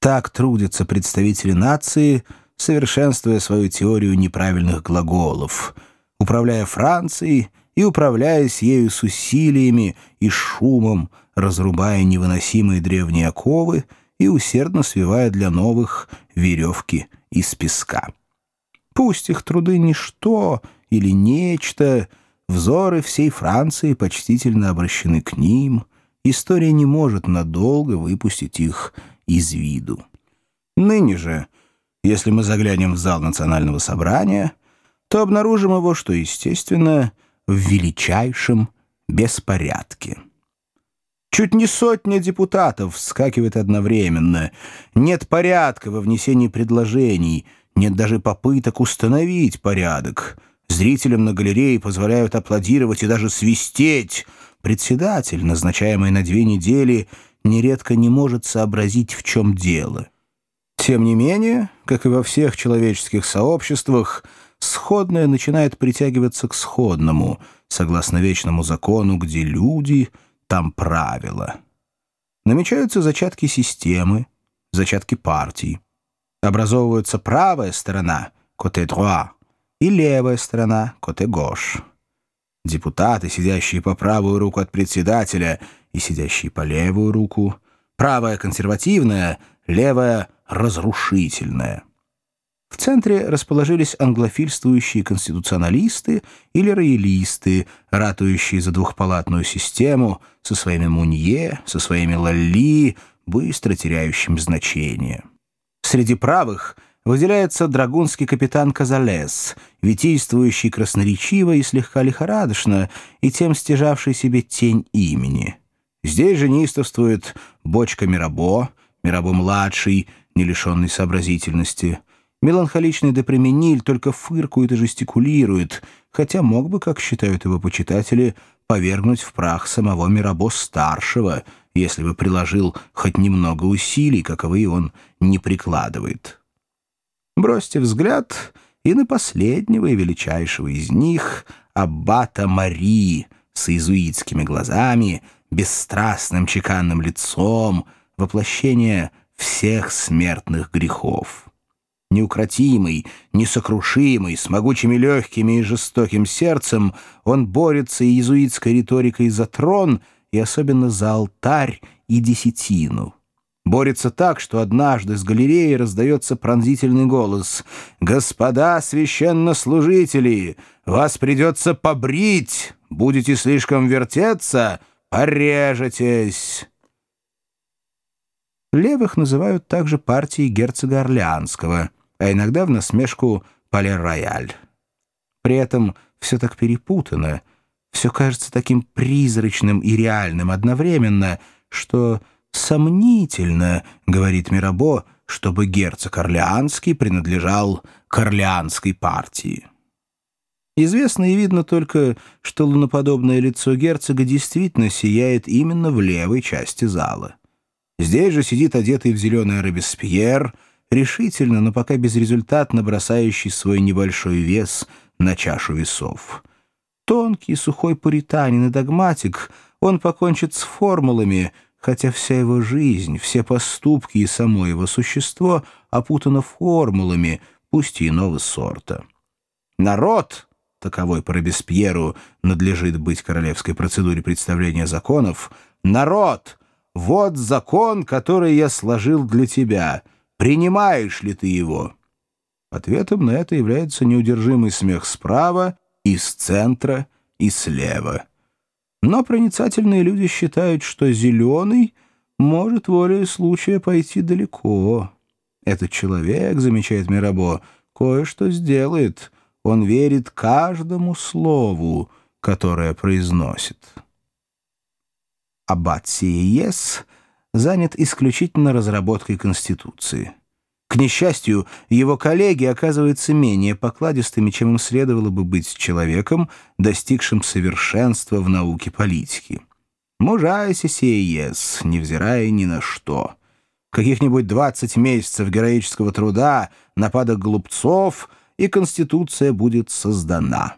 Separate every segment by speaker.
Speaker 1: Так трудятся представители нации, совершенствуя свою теорию неправильных глаголов, управляя Францией и управляясь ею с усилиями и шумом, разрубая невыносимые древние оковы и усердно свивая для новых веревки из песка. Пусть их труды ничто или нечто, взоры всей Франции почтительно обращены к ним, история не может надолго выпустить их из виду. Ныне же, если мы заглянем в зал национального собрания, то обнаружим его, что, естественно, в величайшем беспорядке. Чуть не сотня депутатов вскакивает одновременно. Нет порядка во внесении предложений, нет даже попыток установить порядок. Зрителям на галерее позволяют аплодировать и даже свистеть. Председатель, назначаемый на две недели, нередко не может сообразить, в чем дело. Тем не менее, как и во всех человеческих сообществах, сходное начинает притягиваться к сходному, согласно вечному закону, где люди, там правила. Намечаются зачатки системы, зачатки партий. Образовывается правая сторона, côté droit, и левая сторона, côté gauche. Депутаты, сидящие по правую руку от председателя и сидящие по левую руку, правая консервативная, левая разрушительная. В центре расположились англофильствующие конституционалисты или роялисты, ратующие за двухпалатную систему со своими Мунье, со своими Лалли, быстро теряющим значение. Среди правых выделяется драгунский капитан Казалес, витийствующий красноречиво и слегка лихорадочно, и тем стяжавший себе тень имени. Здесь же неистовствует бочка Мирабо, Мирабо-младший, не лишенный сообразительности — Меланхоличный Депремениль только фыркует и жестикулирует, хотя мог бы, как считают его почитатели, повергнуть в прах самого Мирабо-старшего, если бы приложил хоть немного усилий, каковы он не прикладывает. Бросьте взгляд и на последнего и величайшего из них, аббата Мари, с иезуитскими глазами, бесстрастным чеканным лицом, воплощение всех смертных грехов неукротимый, несокрушимый, с могучими легкими и жестоким сердцем, он борется иезуитской риторикой за трон, и особенно за алтарь и десятину. Борется так, что однажды с галереи раздается пронзительный голос «Господа священнослужители, вас придется побрить! Будете слишком вертеться, порежетесь!» Левых называют также партией герцога Орлеанского — а иногда в насмешку «Пале-Рояль». При этом все так перепутано, все кажется таким призрачным и реальным одновременно, что сомнительно, говорит Мирабо, чтобы герцог Орлеанский принадлежал к Орлеанской партии. Известно и видно только, что луноподобное лицо герцога действительно сияет именно в левой части зала. Здесь же сидит одетый в зеленый Робеспьер — решительно, но пока безрезультатно бросающий свой небольшой вес на чашу весов. Тонкий, сухой пуританин и догматик, он покончит с формулами, хотя вся его жизнь, все поступки и само его существо опутано формулами, пусть и иного сорта. Народ, таковой по Робеспьеру надлежит быть королевской процедуре представления законов, народ, вот закон, который я сложил для тебя — Принимаешь ли ты его?» Ответом на это является неудержимый смех справа, из центра и слева. Но проницательные люди считают, что зеленый может волей случая пойти далеко. Этот человек, замечает Мирабо, кое-что сделает. Он верит каждому слову, которое произносит. Аббат Сиес — занят исключительно разработкой Конституции. К несчастью, его коллеги оказываются менее покладистыми, чем им следовало бы быть человеком, достигшим совершенства в науке политики. Мужайся сеес, невзирая ни на что. Каких-нибудь 20 месяцев героического труда, нападок глупцов, и Конституция будет создана.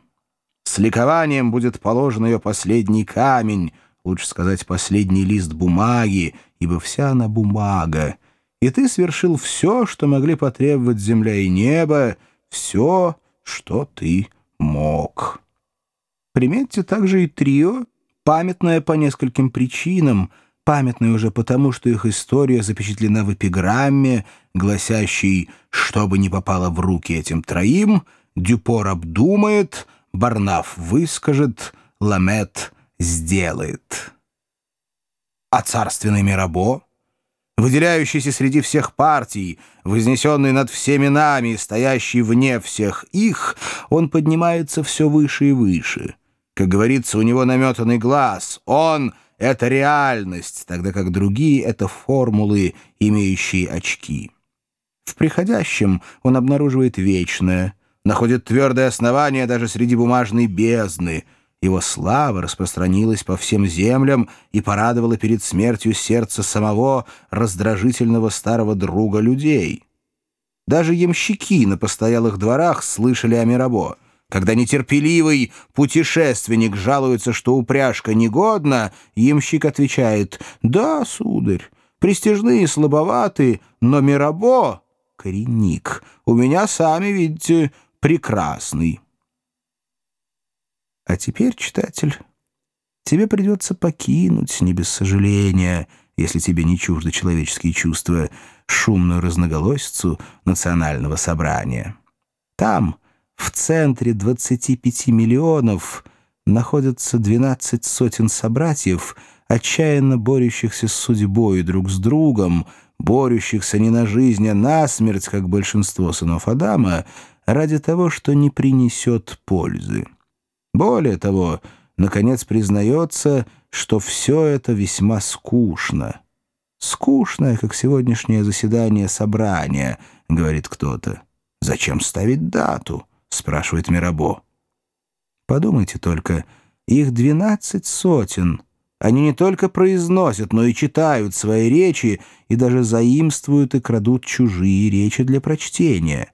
Speaker 1: С ликованием будет положен ее последний камень — лучше сказать, последний лист бумаги, ибо вся она бумага, и ты свершил все, что могли потребовать земля и небо, все, что ты мог. Приметьте также и трио, памятное по нескольким причинам, памятное уже потому, что их история запечатлена в эпиграмме, гласящей «Что бы ни попало в руки этим троим», Дюпор обдумает, Барнаф выскажет, Ламет сделает. А царственный Мирабо, выделяющийся среди всех партий, вознесенный над всеми нами, стоящий вне всех их, он поднимается все выше и выше. Как говорится, у него наметанный глаз. Он — это реальность, тогда как другие — это формулы, имеющие очки. В приходящем он обнаруживает вечное, находит твердое основание даже среди бумажной бездны — его слава распространилась по всем землям и порадовала перед смертью сердце самого раздражительного старого друга людей. Даже ямщики на постоялых дворах слышали о Мирабо. Когда нетерпеливый путешественник жалуется, что упряжка негодна, ямщик отвечает «Да, сударь, пристежные слабоваты, но Мирабо — коренник. У меня, сами видите, прекрасный». А теперь, читатель, тебе придется покинуть, не без сожаления, если тебе не чужды человеческие чувства, шумную разноголосицу национального собрания. Там, в центре 25 миллионов, находятся 12 сотен собратьев, отчаянно борющихся с судьбой друг с другом, борющихся не на жизнь, а на смерть, как большинство сынов Адама, ради того, что не принесет пользы. Более того, наконец признается, что все это весьма скучно. «Скучное, как сегодняшнее заседание собрания», — говорит кто-то. «Зачем ставить дату?» — спрашивает Мирабо. Подумайте только, их двенадцать сотен. Они не только произносят, но и читают свои речи и даже заимствуют и крадут чужие речи для прочтения.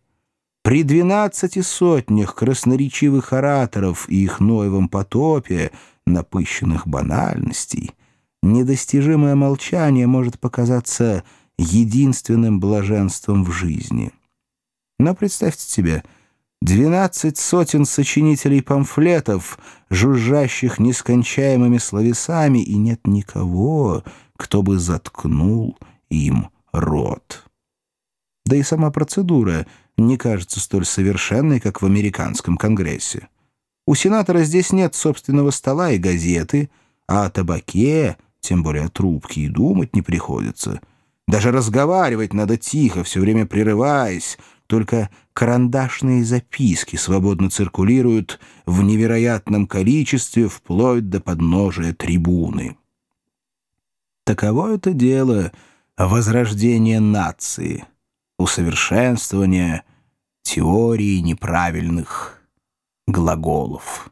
Speaker 1: При двенадцати сотнях красноречивых ораторов и их Ноевом потопе, напыщенных банальностей, недостижимое молчание может показаться единственным блаженством в жизни. Но представьте себе, двенадцать сотен сочинителей памфлетов, жужжащих нескончаемыми словесами, и нет никого, кто бы заткнул им рот. Да и сама процедура — не кажется столь совершенной, как в американском Конгрессе. У сенатора здесь нет собственного стола и газеты, а о табаке, тем более о трубке, и думать не приходится. Даже разговаривать надо тихо, все время прерываясь, только карандашные записки свободно циркулируют в невероятном количестве вплоть до подножия трибуны. Таково это дело возрождения нации — усовершенствования теории неправильных глаголов.